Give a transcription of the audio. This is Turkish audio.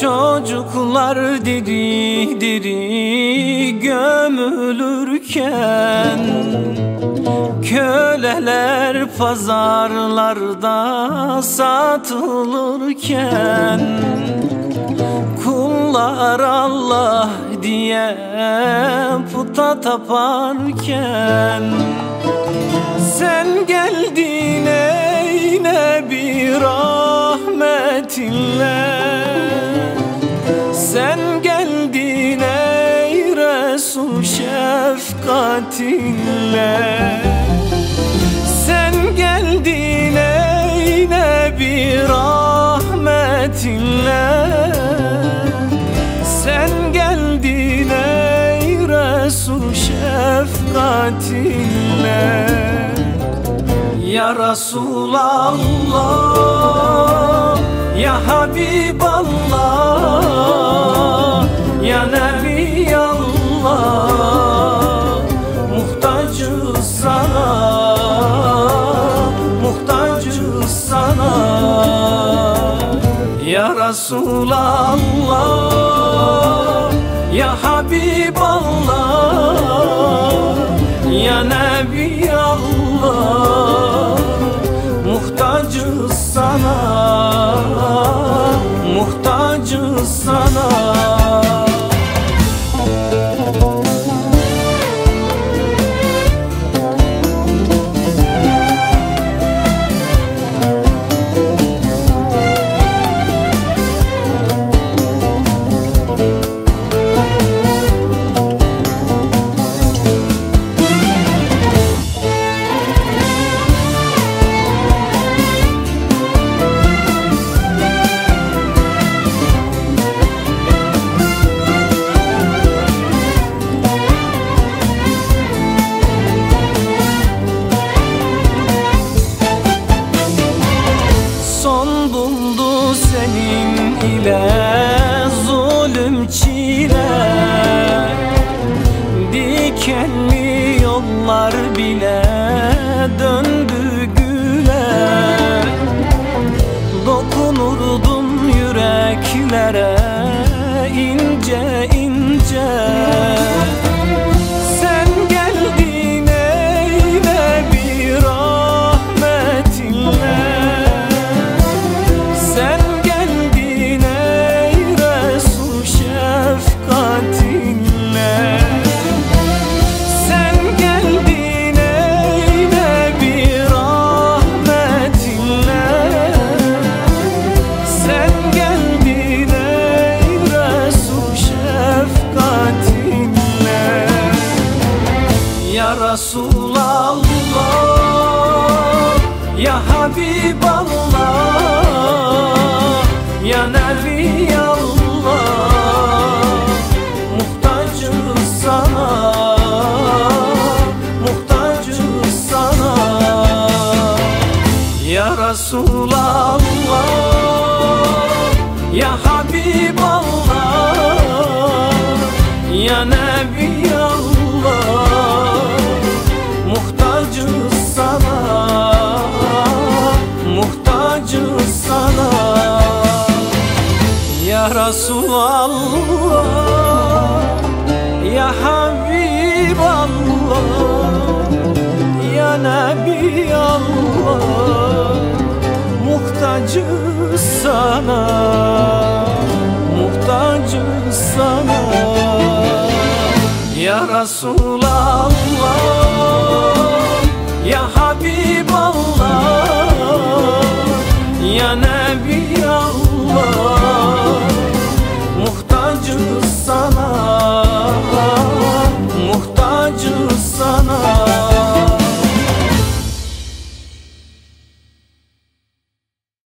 Çocuklar diri diri gömülürken Köleler pazarlarda satılırken Kullar Allah diye puta taparken Sen geldin ey Nebi rahmetinle Sen geldin ey Resul şefkatinle. Sen geldin ey Nebi rahmetinle. Sen geldin ey Resul şefkatinle. Ya Resulallah Ya Habiballah Ya Nebiyallah Muhtacız sana Muhtacız sana. Ya Resulallah Ya Habiballah sana senin ile zulüm çile. Dikenli yollar bile döndü güle. Dokunurdum yüreklere Resulallah Ya Habiballah Ya Nebiyallah Muhtacız sana Muhtacız sana. Ya Resulallah Ya Habiballah Ya Nebiyallah Resulallah Ya Habiballah Ya Nebiyallah Muhtacız sana Muhtacız sana. Ya Resulallah